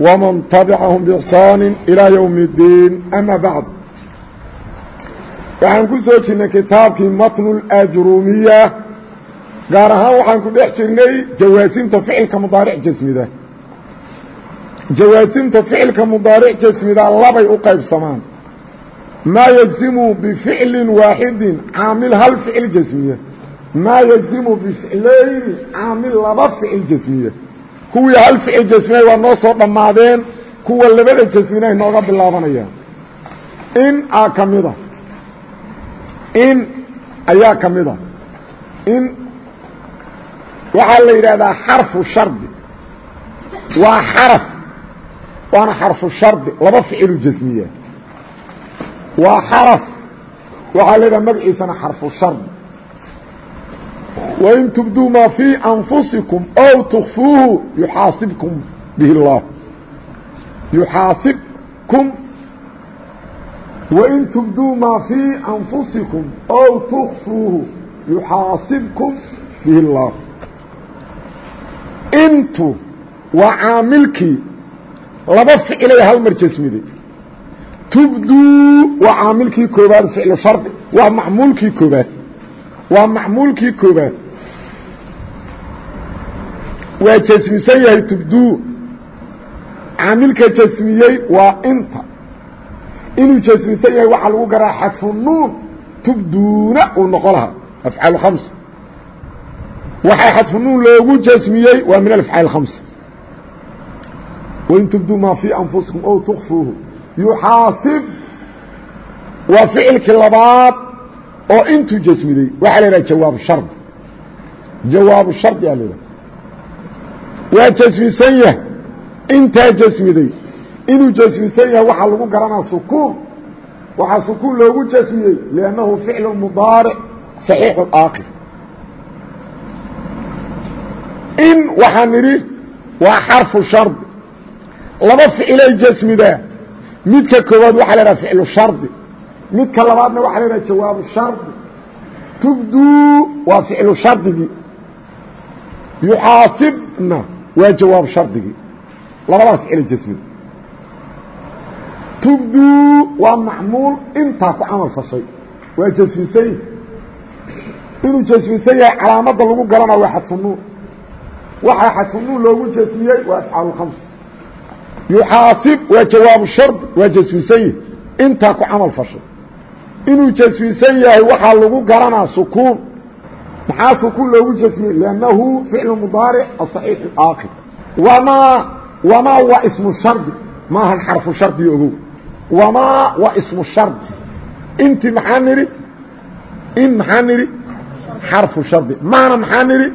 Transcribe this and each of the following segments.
ومن تبعهم بإحsaan إلى يوم الدين أmا bعd waxaan ku soo jirnay kitaabkii matn اأjrumiya gaar ahaan waxaan ku dhex jirnay jawaasimta ficilka mudaaric jasmida jawaasimta ficilka mudaaric jasmida labay u qaybsamaan maa yجzimu bficli waaxidi caamil hal ficil jasmiya maa yجzimu bficlayni caamil laba ficil jasmiya kuwii hal ficil jasminay waa noo soo dhammaadeen kuwa labada jasminay nooga bilaabanayaan. In aa ka mida in ayaa ka mida in waxaa la yidhaahdaa xarfu shardi. Waa xaraf. Waana xarfu shardi laba ficilu jasmiya. Waa xaraf. Waxaa la yidhaha magaciisana xarfu shardi wain tubduu maa fii anfusikum ow tukfuuhu yuxaasibkum bihi اllah yuxaasibkum wain tubduu maa fii anfusikum ow tukfuuhu yuxaasibkum bihi اllah intu waa caamilkii laba ficilay hal mar jasmiday tubduu waa caamilkii koobaad ficlu shardi waa macmuulkii koobaad waa macmuulkii koobaad waa jasmisan yahay tubduu caamilka jasmiyey waa inta. Inuu jasmisan yahay waxaa lagu garaa xadfu nuun. Tubduuna uu noqo lahaa afcaal khamsa waxaa xadfu nuun loogu jasmiyey waa min alafcaal khamsa wain tubduu maa fii anfusikum ow tukfuuhu yuxaasib. Waa ficilkii labaad oo intuu jasmiday waxaa la idhaha jawaabu shardi jawaabu shardi aa la waa jasmisan yahay. Intaa jasmiday inuu jasmisan yahay waxaa lagu garanaa sukuun. Waxaa sukuun loogu jasmiyey liannahu ficlu mudaaric saxiixu aakir in waxaa nidhi waa xarfu shardi laba ficilay jasmidaa. Midka koowaad waxaa la idhaha ficlu shardi midka labaadna waxaa la idhaha jawaabu shardi. Tubduu waa ficlu shardigii. Yuxaasibna waa jawaab shardigii. Labadaas ficil jasmida tubduu waa macmuul intaa ku camal fashay. Waa jasmisan yahi inuu jasmisan yahay calaamadda lagu garanaa waa xadfunuun waxaa xadfunuun loogu jasmiyey waa afcaal khams yuxaasib waa jawaabu shardi waa jasmisan yahi intaa ku camal fashay inuu jasmisan yahay waxaa lagu garanaa sukuun. Maxaa sukuun loogu jasmiyey? Lannahu ficlu mudaaric aصaxiix aakir wmaa wamaa waa ismu shardi maahan xarfu shardi ogow. Wamaa waa ismu shardi inti maxaa nidhi in maxaa nidhi xarfu shardi maana maxaa nidhi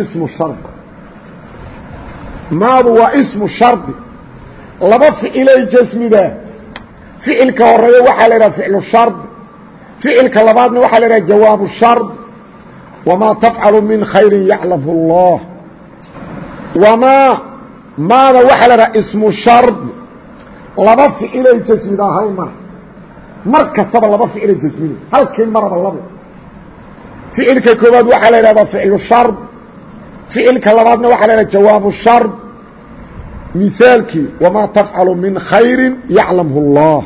ismu shardi maadu waa ismu shardi laba ficilay jasmidaa ficilka horreeya waxaa la idhaha ficlu shardi ficilka labaadna waxaa la idhaha jawaabu shard. Wamaa tafcalu min khayri yaclamhu اllah wamaa maada waxaa la dhaha ismu shardi laba ficilay jasmidaa hal mar mar kastaba laba ficilay jasmina halkii maraba labo ficilka koowaad waxaa la idhahdaa ficlu shard. Ficilka labaadna waxaa la idhaha jawaabu shard misaalkii wamaa tafcalu min khayri yaclamhu اllah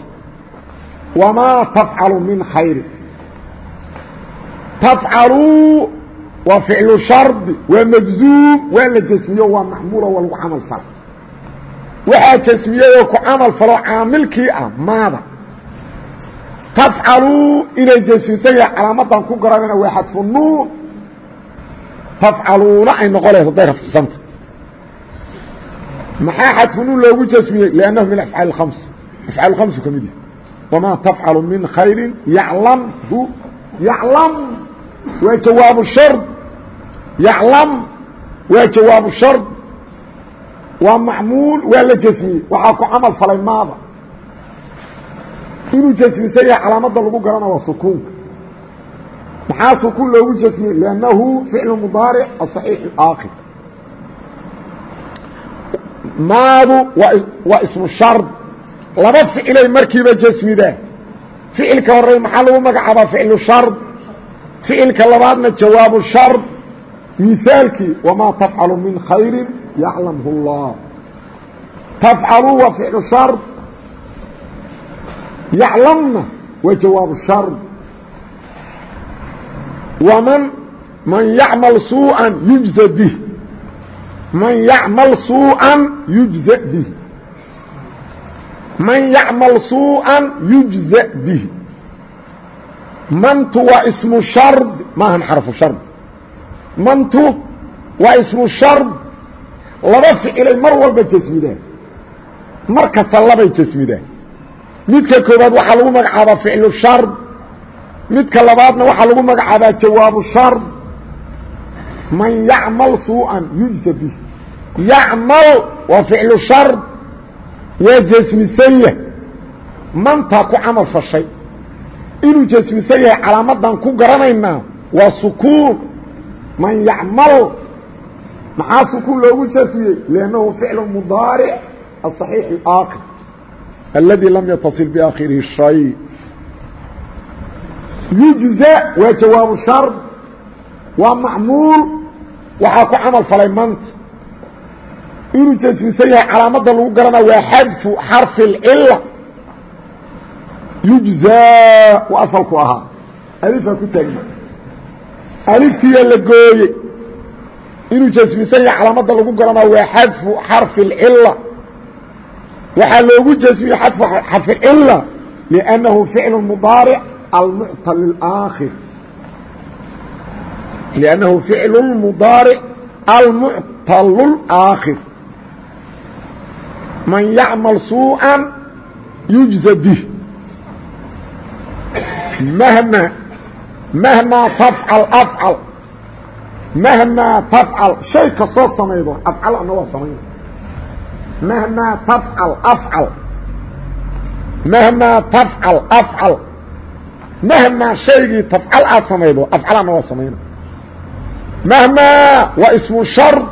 wamaa tafcalu min khayri tafcaluu waa ficlu shardi waa majzuum waa la jasmiyo waa macmuulo waa lagu camal falo waxaa jasmiyey oo ku camal falo caamilkii ah maada. Tafcaluu inay jasmisan yahay calaamadan ku garanana waa xadfu nuun. Tafcaluuna ay noqo lehed hadday rafcisanta maxaa xadfu nuun loogu jasmiyey? liannahu min afcaal khams afcaal khamsu ka mid yahay. wamaa tafcalu min khayri yaclamhu yaclam waa jawaabu shard yaclam waa jawaabu shard waa macmuul waa la jasmiyey waxaa ku camal falay maada inuu jasmisan yahay calaamada lagu garana waa sukuunka maxaa sukuun loogu jasmiyey liannahu ficlu mudaaric asaxiix aakir maadu waa ismu shard laba ficilay markiiba jasmidaan ficilka horey maxaa lagu magacaabaa ficlu shard ficilka labaadna jawaabu shard misaalkii wamaa tafcalu min khayri yaclamhu اllah tafcalu waa ficlu shard yaclamna waa jawaabu shard waman man yacmal suuءa yujza bih man yacmal suuan yujza bihi man yacmal suuan yujza bihi mantu waa ismu shard maahan xarfu shard. Mantu waa ismu shard laba ficilay mar walba jasmidaan mar kasta labay jasmidaan midka koowaad waxaa lagu magacaabaa ficlu shard. Midka labaadna waxaa lagu magacaabaa jawaabu shard. Man yacmal suuan yujza bihi yacmal waa ficlu shar waa jasmisanya mantaa ku camal fashay inuu jasmisan yahay calaamadan ku garanaynaa waa sukuun man yacmal maxaa sukuun loogu jasmiyey liannahu ficlu mudaaric asaxiix alaakir aladi lam yatasil biaakhirihi shay yujza waa jawaabu shar waa macmuul waxaa ku camal falay manta inuu jasmisan yahay calaamada lagu garanaa waa xadfu xarfi اlcila yujzaa u asalku ahaa alifaa ku taagna aliftiyaa la gooye inuu jasmisan yahay calaamada lagu garanaa waa xadfu xarfi اlcila waxaa loogu jasmiyey xadfu xarfi cila liأnnahu ficlu mudaaric almuctal اaakhir liأnnahu ficlu mudaaric almuctal اlaakhir man yacmal suuءa yujza bih. Mahma mahmaa tafcal afcal mahmaa tafcal shay kastoo samaydo afcal ana waa samayna mahmaa tafcal afcal mahmaa tafcal afcal mahmaa shaygii tafcal aad samaydo afcal ana waa samayna mahmaa waa ismu shard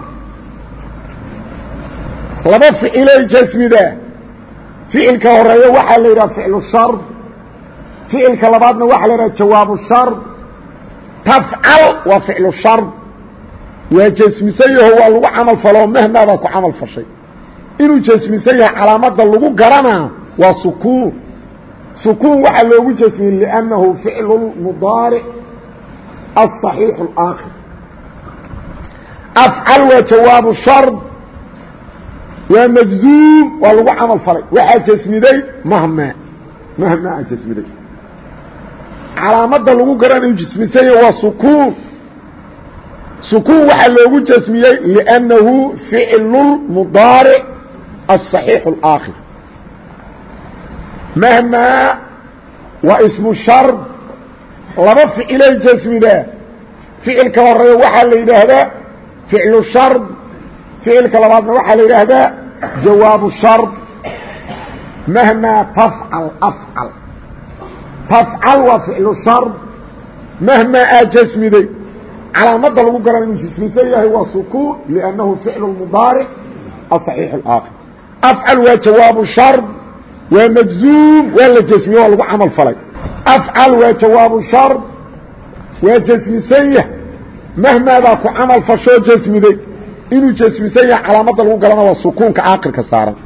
laba ficiley jasmida. Ficilka horreeya waxaa la yidhaha ficlu shar ficilka labaadna waxaa la yidhaha jawaabu shar tafcal waa ficlu shar waa jasmisan yaho waa lagu camal faloo mahmaa baa ku camal fashay. Inuu jasmisan yahay calaamadda lagu garanaa waa sukuun. Sukuun waxaa loogu jasmiyey liannahu ficlu mudaaric asaxiixu alaakhir afcal waa jawaabu shar waa majzuum waa lagu camal falay waxaa jasmiday mahmaa mahmaa jasmiday calaamada lagu garanayu jismisanya waa sukuun sukuun waxaa loogu jasmiyey liأnnahu ficlu mudaaric aلصaxiix اlaakhir mahmaa waa ismu shard laba ficilay jasmidaa ficilka horeeya waxaa la yidhaahdaa ficlu shard ficilka labaadna waxaa la yidhaahdaa jawaabu shard mahmaa tafcal afcal tafcal waa ficlu shard mahmaa aad jasmiday calaamada lagu garan inuu jismisan yahay waa sukuun liannahu ficlu mudaaric asaxiix اlaakir afcal waa jawaabu shard waa majzuum waa la jasmiye waa lagu camal falay. Afcal waa jawaabu shard waa jasmisan yah mahmaadaa ku camal fashoo jasmiday inuu jasmisan yahay calaamada lagu garana waa sukuunka aakirka saaran.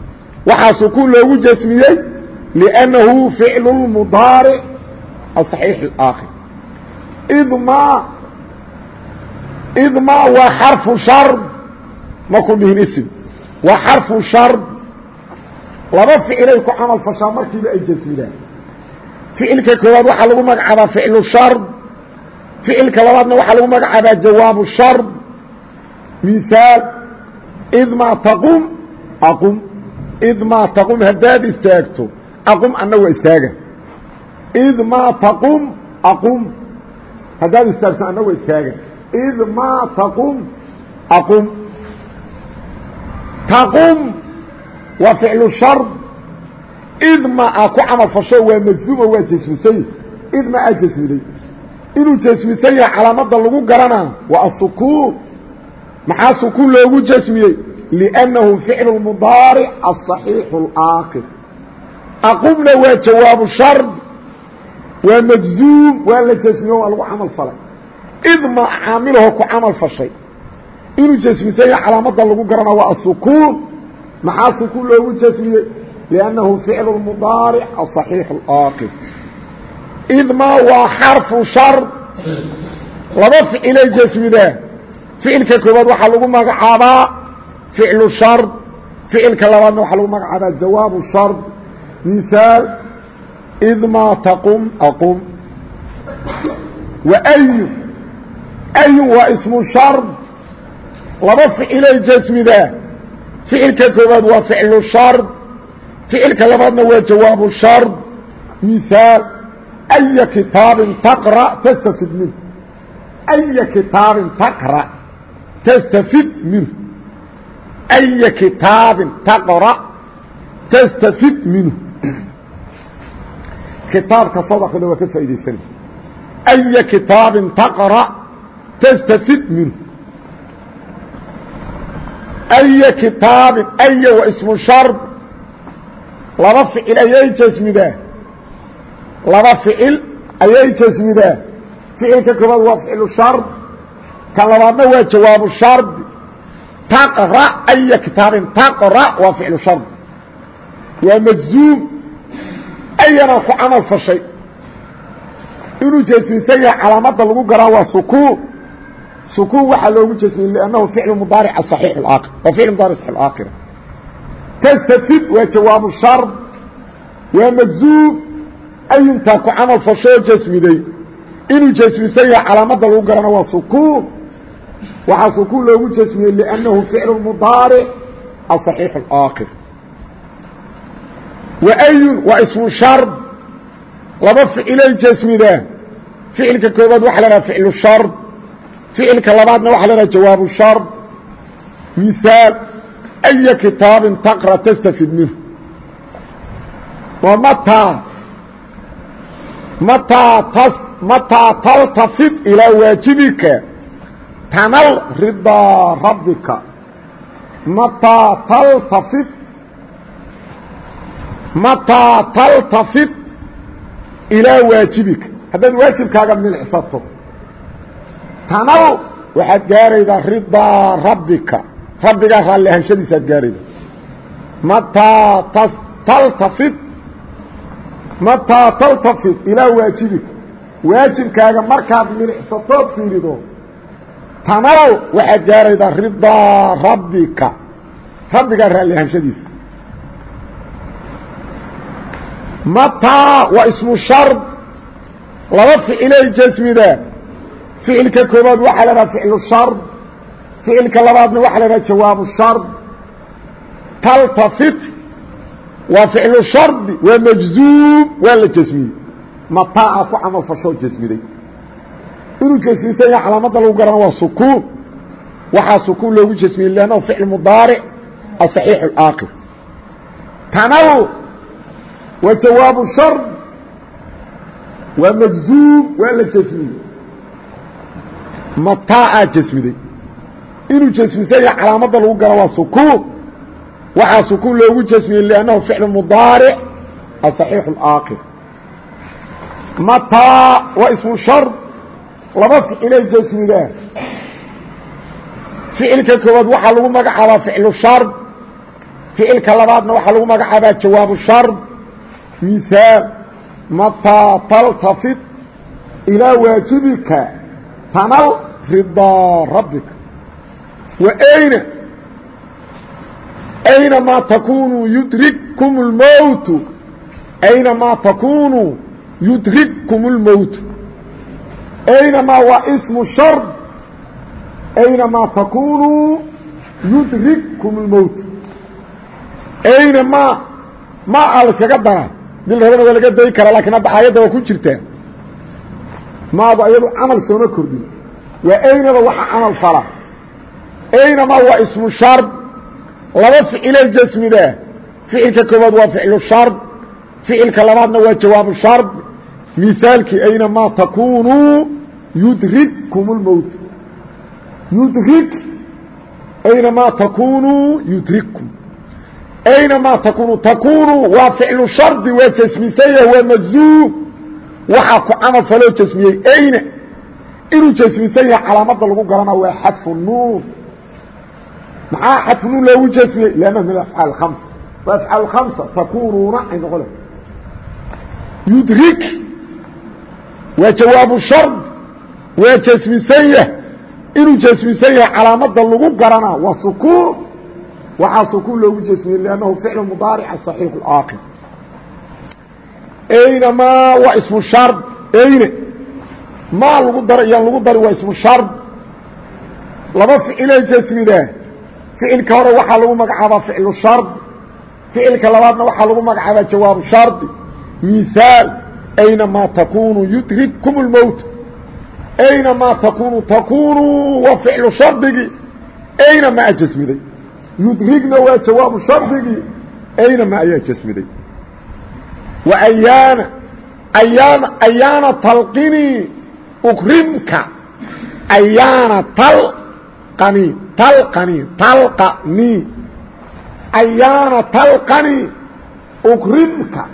Waxaa sukuun loogu jasmiyey liannahu ficlu mudaaric aصaxiix اaakhir idma idma waa xarfu shard maku dhihin ism waa xarfu shard. Laba ficilay ku camal fashaa markiiba ay jasmidaan ficilka koowaad waxaa lagu magacaabaa ficlu shard. Ficilka labaadna waxaa lagu magacaabaa jawaabu shard mihaal idma taqum aqum. Idma taqum haddaad istaagto aqum anna waa istaaga. Id maa taqum aqum. Haddaad istaagto anna waa istaaga. Id maa taqum aqum. Taqum waa ficlu shard idma a ku camal fasho waa majzuuma waa jasmisay. Idma a jasmiday. Inuu jasmisan yahay calaamada lagu garanaa waa asukuun maxaa sukuun loogu jasmiyey? Liannahu ficlu mudaaric asaxiixu اlaakir aqumna waa jawaabu shard waa majzuum waa la jasmiyo waa lagu camal falay. Idma caamilaho ku camal fashay? Inuu jasmisan yahay calaamada lagu garanaa waa asukuun maxaa sukuun loogu jasmiyey? Liannahu ficlu mudaaric asaxiixu اlaakir idma waa xarfu shard? Laba ficilay jasmidaan ficilka koobaad waxaa lagu magacaabaa ficlu shard ficilka labaadna waxaa lagu magacaabaa jawaabu shard misaal idmaa taqum aqum. Wa ayu ayu waa ismu shard. Laba ficilay jasmidaa. Ficilka koobaad waa ficlu shard. Ficilka labaadna waa jawaabu shard. Misaal aya kitaabin taqra tastafid min aya kitaabin taqra تقرأ تstفid minه أي kitaabi تقرأ تstفid minه kitaabka صدقda waa ka faa'idaysana أي kitaabi تقرأ تstفid minه أي kitaabi أy waa ismu sharد laba ficil ayay jasmidaa laba ficil ayay jasmidaan ficilka koobaad waa ficlu shard kan labaadna waa jawaabu shardi taqra aya kitaabin taqra waa ficlu shard. Waa majzuum. Ayana ku camal fashay. Inuu jasmisan yahay calaamada lagu garaa waa sukuun. Sukuun waxaa loogu jasmiyey liannahu ficlu mudaaric aصaxiix اaakir waa ficl mudaaric saxiix aakira tastafid waa jawaabu shard. Waa majzuum. Ayuntaa ku camal fashoo jasmiday inuu jasmisan yahay calaamada lagu garana waa sukuun waxaa sukuun loogu jasmiyey liannahu ficlu mudaaric aصaxiix اaakir wa ayun waa ismu shard. Laba ficilay jasmidaan ficilka koobaad waxa la haha ficlu shard. Ficilka labaadna waxa la haha jawaabu shard. Mihaal aya kitaabin taqra tastafid minhu. Wamataa mataa taltafid ilaa waajibika tanal ridaa rabbika. Mataa taltafid mataa taltafid ilaa waajibika haddaad waajibkaaga milicsato. Tanal waxaad gaaraydaa ridaa rabbika. Rabbigaa raalli ahanshadiisaad gaarayda. Mataa taltafid mataa taltafid ilaa waajibika waajibkaaga markaad milicsatood fiirido tanalow waxaad gaaraydaa ridaa rabbika. Rabbigaa raalli ahaanshadiisa mataa waa ismu shard. Laba ficilay jasmida. Ficilka koobaad waxaa la dhaha ficlu shard. Ficilka labaadna waxaa la dhaha jawaabu shard. Taltafit waa ficlu shardi waa majzuum waa la jasmiyey. Mataaca ku camal fashoo jasmiday inuu jasmisan ya calaamada lagu garana waa sukuun. Waxaa sukuun loogu jasmiyey lannahu ficl mudaaric asaxiix اlaakir tanaw waa jawaabu shar waa majzuum waa la jasmiyey. Mataaaa jasmiday. Inuu jasmisan ya calaamada lagu garo waa sukuun. Waxaa sukuun loogu jasmiyey lannahu ficl mudaaric asaxiix اlaakir mataa waa ismu shar laba ficile jasmida ficilka koowaad waxaa lagu magacaabaa ficlu sharb ficilka labaadna waxaa lagu magacaabaa jawaabu sharb misaal mataa taltafid ilaa waajibika tanal ridaa rabbika. Wa ayna aynamaa takunuu yudrikkum اlmowtu aynamaa takunuu yudrikkum اlmowtu aynamaa waa ismu shard aynamaa takunuu yudrikkum اlmowt aynamaa ma a laskaga daraa dil rabana waa laga dayi karaa lakiin hadda aayadda waa ku jirtaa maadu ayadu camal sooma kordhin waa aynaba waxa camal fala aynamaa waa ismu shard laba ficilay jasmidaa ficilka koobaad waa ficlu shard ficilka labaadna waa jawaabu shard misaalkii aynamaa takunuu yudrikkum اlmowt yudrik aynamaa takunuu yudrikkum. Aynamaa takunu takunuu waa ficlu shardi waa jasmisanya waa majzuum waxaa ku camal faloo jasmiyey ayna. Inuu jasmisan yahay calaamada lagu garana waa xadfu nuun. Maxaa xadfu nuun loogu jasmiyey? Lannahu min afcaal hamsa waa afcaal hamsa takunuuna ay noqon le yudrik waa jawaabu shard waa jasmisan yah inuu jasmisan yahay calaamada lagu garana waa sukuun waxaa sukuun loogu jasmiyey lannahu ficlu mudaarica صaxiix اaakir aynamaa waa ismu shard ayne maa lagu daro iyaan lagu dari waa ismu shard laba ficilay jasmida ficilka hore waxaa lagu magacaabaa ficlu shard ficilka labaadna waxaa lagu magacaabaa jawaabu shardi misaal aynamaa takunu yudrikkum اlmowt aynamaa takunu takunu waa ficlu shardigii aynamaa jasmiday yudrigna waa jawaabu shardigii aynama ayaa jasmiday wa ayaana ayaana ayaana talqinii ukrimka ayaana talqanii talqanii talqanii ayaana talqanii ukrimka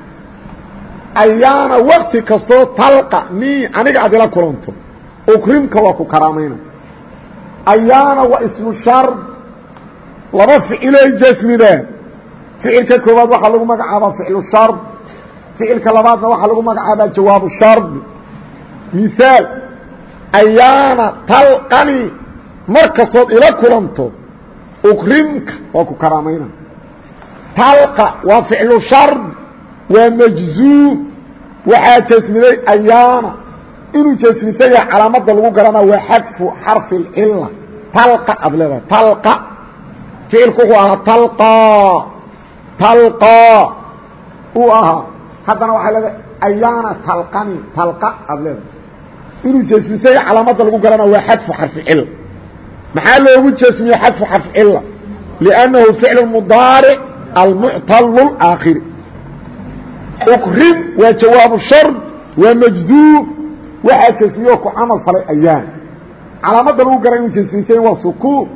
ayaana wakti kastoo talqa nii aniga aad ila kulanto ukrimka waa ku karaamayna. Ayaana waa ismu shard laba ficilay jasmideen ficilka koowaad waxaa lagu magacaabaa ficlu shard ficilka labaadna waxaa lagu magacaabaa jawaabu shard misaal ayaana talqani mar kastood ila kulanto ukrimka waa ku karaamayna. Talqa waa ficlu shard waa majzuum. Waxaa jasmiday ayaana inuu jasmisan yahay calaamada lagu garanaa waa xadfu xarfi اlcila talqa ad leedahay talqa. Ficilku wuxuu ahaa talqaa talqaa uu ahaa haddana waxaa leedahay ayaana talqani talqa aad leedahay. Inuu jasmisay calaamada lagu garana waa xadfu xarfi cila maxaa loogu jasmiyey xadfu xarfi cila liannahu ficlu mudaaric almuctalu aakhiri ukrim waa jawaabu shard waa majduub waxaa jasmiyo ku camal falay ayaan. Calaamada lagu gara inuu jasmisay waa sukuun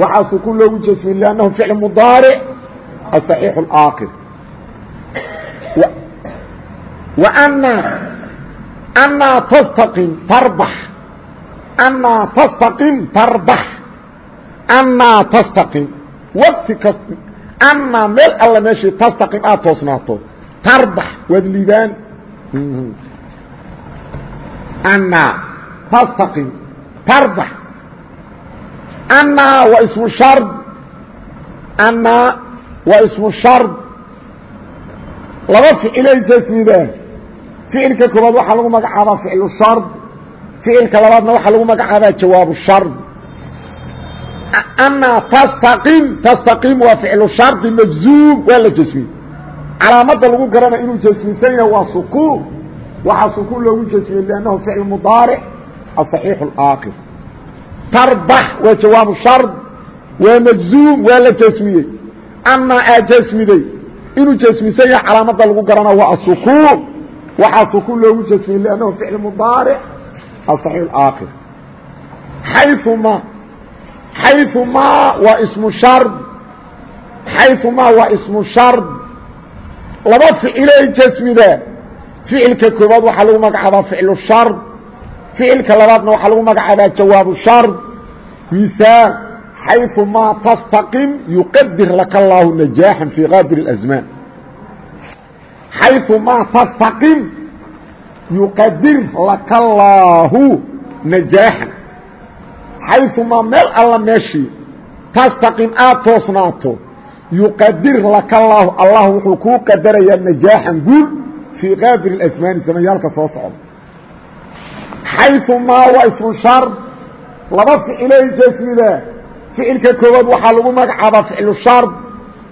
waxaa sukuun loogu jasmiyey lannahu ficl mudaaric aصaxiix اlaakir anaa anaa tastaqim tarbax. Anaa tastaqim tarbax. Anaa tastaqim. Wakti kas anaa meel alla meeshii tastaqim aad toosnaato. Tarbax waad liibaan anaa tastaqim tarbax anaa waa ismu shard anaa waa ismu shard laba ficilay jasmidaan ficilka koobaad waxaa lagu magacaabaa ficlu shard ficilka labaadna waxaa lagu magacaabaa jawaabu shard anaa tastaqim tastaqim waa ficlu shardi majzuum waa la jasmiyey calaamada lagu garanaya inuu jasmisan yahay waa sukuun waxaa sukuun loogu jasmiyey liannahu ficl mudaaric aصaxiix اlaakir tarbax waa jawaabu shard waa majzuum waa la jasmiyey anaa aa jasmiday inuu jasmisan yahay calaamada lagu garana waa asukuun waxaa sukuun loogu jasmiyey lannahu ficl mudaaric aصaxiix aakir xayuma xayumaa waa ismu shard xayumaa waa ismu shard laba ficilay jasmida ficilka koobaad waxaa lagu magacaabaa ficlu shard ficilka labaadna waxaa lagu magacaabaa jawaabu shard misaal xayumaa tastaqim yuqadir laka allaahu najaaxan fii qaadir اlasmaan xayumaa tastaqim yuqadir laka allaahu najaaxan xayumaa meel alla meeshii tastaqim aad toosnaato yuqadir laka allaahu allah wuxuu kuu qadarayaa najaaxan guul fii qaadir اlasmaani samayaalka soo socda xayumaa waa ismu shard laba ficilay jasmida ficilka koowaad waxaa lagu magacaabaa ficlu shard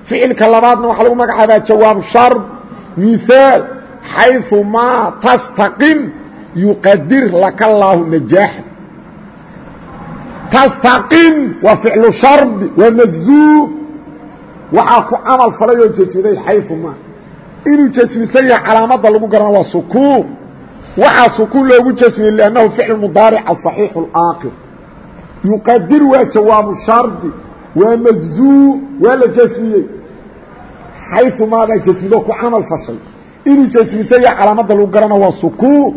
ficilka labaadna waxaa lagu magacaabaa jawaabu shard mihaal xayumaa tastaqim yuqadir laka allaahu najaaxa tastaqim waa ficlu shardi waa majzuum waxaa ku camal falay oo jasmiday xayumaa inuu jasmisan yahay calaamada lagu garana waa sukuun waxaa sukuun loogu jasmiyey lannahu ficl mudaaric aصaxiix اlaakir yuqadir waa jawaabu shardi waa majzuu waa la jasmiyey xayu maadaa jasmido ku camal fashay inuu jasmisan yahay calaamada lagu garana waa sukuun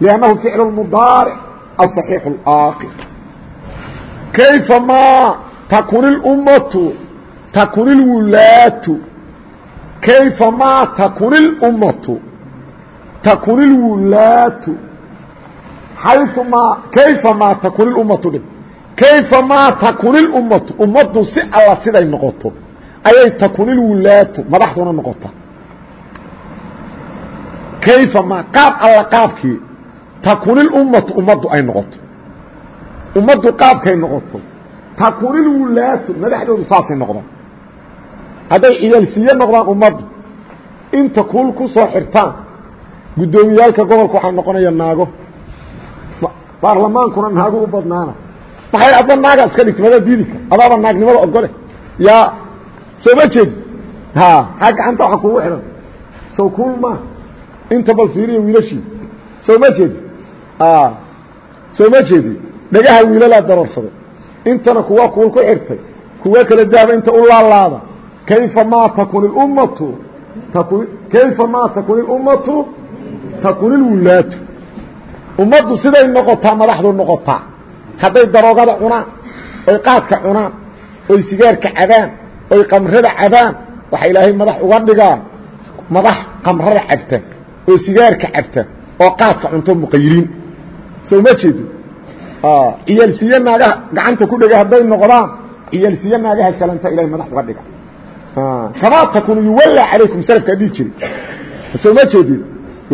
lannahu ficl mudaaric aصaxiix اlaakir kayfa ma takun اlummatu takun اlwulaatu kayfa maa takun اlummatu takun اlwulaatu xayfu maa kayfa maa takun ilummatu dhig kayfa maa takun ilummatu ummaddu si alla siday noqoto ayay takun ilwulaatu madaxduna noqota kayfa maa qaab alla qaabkii takun ilummatu ummaddu ay noqoto ummaddu qaabkay noqoto takun ilwulaatu madaxdoodu saasay noqdaan hadday ciyaalsiiye noqdaan ummaddu inta kuul ku soo xirtaan guddoomiyaalka gobolka waxaa noqonaya naago. Baarlamaankuna naago u badnaana. Maxay adba naaga iska dhigta? Madaa diidika adaaba naagnimada ogole yaa soo ma jeedi? Ha haa gacanta waxa kugu xidhan sow kuul maa inta bal fiiriya wiilashii. Soo ma jeedi? Soo ma jeedi? Dhagaha wiilalaa daroorsaday intana kuwa kuul ku xirtay kuwa kala laalaada kayfa maa takun اummatu kayfa maa takun اlummatu takun اlwulaatu ummaddu siday noqotaa madaxdu noqotaa hadday daroogada cunaan oy qaadka cunaan oy sigaarka cabaan oy qamrada cabaan waxaa ilaahay madax uga dhigaa madax qamrada cabta oo sigaarka cabta oo qaadka cunto muqayiriin soo ma jeedin ciyaalsiiye naagaha gacanta ku dhega hadday noqdaan ciyaalsiiye naagaha kalanta ilahay madax uga dhiga kamaa takunu yuwallى calaykum slafkaa dhihi jiri soo ma jeedid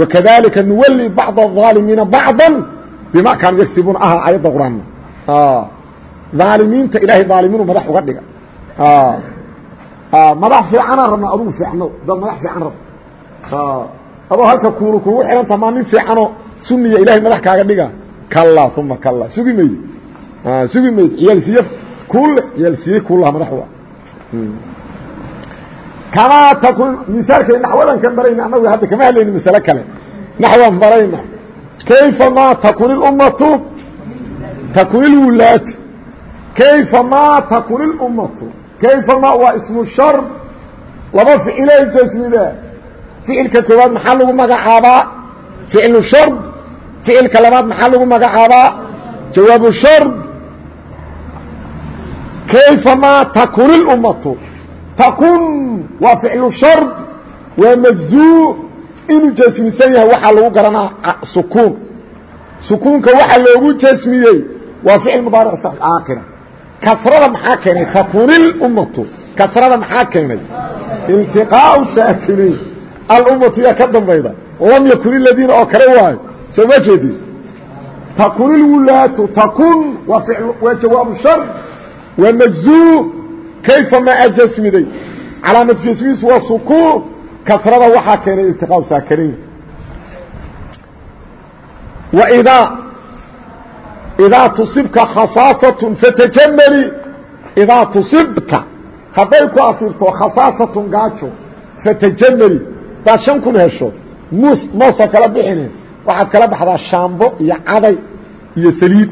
wakadalika nuwali bacd الظaalimiina bacضa bima kaanuu yaktibuuna aha ayadda quraanna aalimiinta ilaahay aalimiinu madax uga dhiga madax fiicanaan rabna adugu fiicno dad madax fiican rabto adoo halka kuunu kugu xihanta maa nin fiicanoo suniya ilahay madax kaaga dhiga kala uma kala sugi mayd sugi mayd ciyaalsiye kulle ciyaalsiye kullaha madax u kamaa takun misaalkay naxwadan ka marayna anagu hadda kama hadlayni masale kale naxwan marayna kayfa maa takun اlummatu takun اlwulaatu kayfa maa takun اlummatu kayfa ma waa ismu shar laba ficilay jasmida ficilka koowaad maxaa lagu magacaabaa ficlu shard ficilka labaad maxaa lagu magacaabaa jawaabu shard kayfa maa takun اlummatu takun waa ficlu shard waa majzuu inuu jasmisan yahay waxaa lagu garanaa sukuun. Sukuunka waxaa loogu jasmiyey waa ficil mudaaric aakhira. Kasrada maxaa keenay? Takun اlummatu kasrada maxaa keenay? Iltiqaau saakinayn alummatu yaa ka dambayda. Lam yakun iladiina oo kale waayo soo ma jeedi? Takun ilwulaatu takun waa jawaabu shard waa majzuu. Kayfa ma ajasmiday calaamad jasmiisu waa sukuun kasrada waxaa keenay iltiqaa saakanayn waidaa idaa tusibka khasaasatun fatajamali idaa tusibka hadday ku asiibto khasaasatun gaajo fatajamali daad shan kun hesho muus moosa kala bixine waxaad kala baxdaa shaambo iyo caday iyo saliid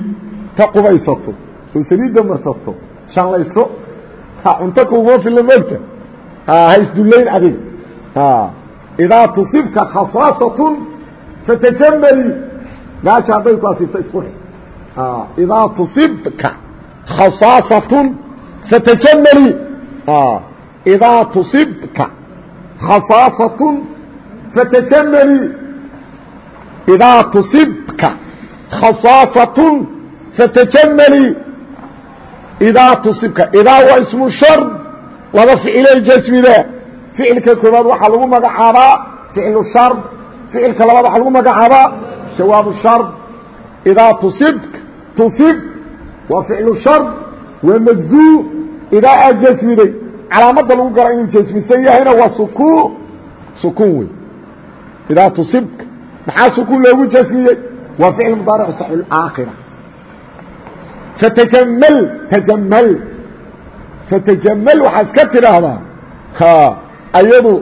ta qubaysato oo saliidda marsato shanlayso cunto kuma filla mogta ha isdullayn adiga. Idaa tusibka khasaasatun fatajamali gaaja hadday ku asiibto isquri idaa tusibka khasaasatun fatajamali idaa tusibka khasaasatun fatajamali idaa tusibka khasaasatun fatajamali idaa tusibka. Idaa waa ismu shard laba ficilay jasmida ficilka koobaad waxaa lagu magacaabaa ficlu shard. Ficilka labaad waxaa lagu magacaabaa jawaabu shard. Idaa tusibka tusib. Waa ficlu shard waa majzuu idaa aad jasmiday calaamadda lagu gara inuu jasmisan yahayna waa sukuun sukuun wey idaa tusibka maxaa sukuun loogu jasmiyey? Waa ficil mudaaric saxi aakhira. Fatajaml tajaml fatajaml waxaa iska tidhaahdaa ayadu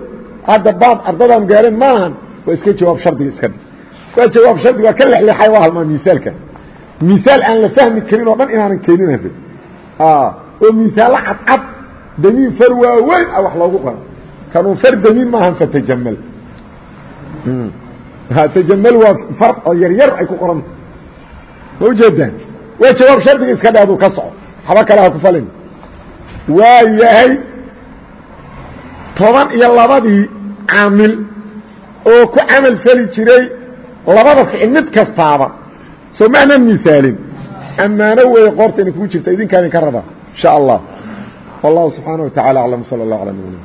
hadda baab ardadaan gaarin maahan waa iska jawaab shardiga iska dhig waa jawaab shardiga waa ka lexleexay waa halmaa misaalka misaal aan la fahmi karin oo dhan inaanan keenin hade oo misaallo cadcad damiin far waaweyn ah wax loogu qoro kanuu far damiin maahan fatajamal tajamal waa far oo yaryar ay ku qoranta ma ujeedaan waa jawaab shardiga iska dhe aduu ka soco haba kale ha ku falin waa yahay toban iyo labadii caamil oo ku camal feli jiray labada ficil mid kastaaba. Soo maana misaalin. Ammaano weeye qoorta inay kugu jirta idinkaa idinka raba insha allah. Wallahu subxaana wa tacala aclam sala allah ala nabina